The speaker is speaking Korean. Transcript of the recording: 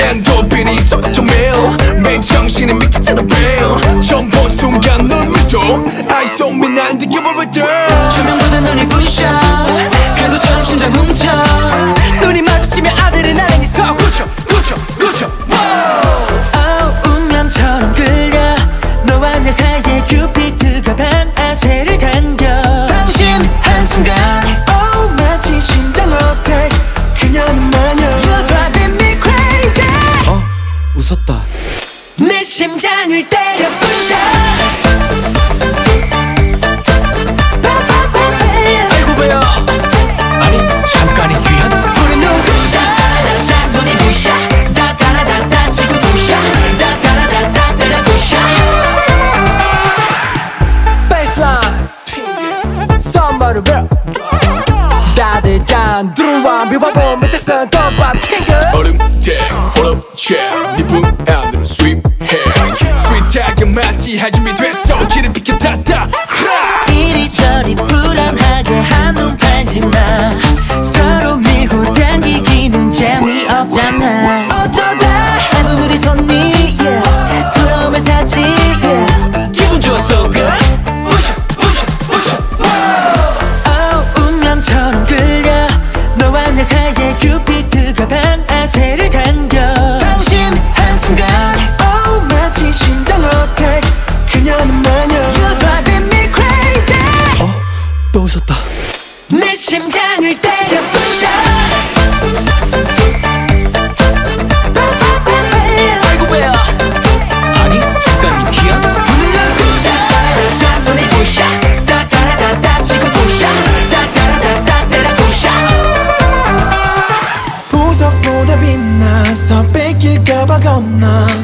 엔도핀이 쏟아져 매일 매일 정신이 미끄잖아 매일 처음 본 순간 눈물도 Eyes on me 날 느껴보거 웃었다. 내 심장을 때려 부셔. 아이고 배야 아니 잠깐이 귀한 우리 눈 부셔 다다 눈이 부셔. 다다라다다 지구 부셔. 다다라다다 때려 부셔. Baseline. Somebody rap 다들 짠. 들어와 밑 에서 더봐 탱글 얼음대 얼음채 니분 안으로 sweep hair 스윗하게 마치 할 준비 됐어 심장을 때려 부셔. 보석보다 빛나서 뺏길까봐 겁나.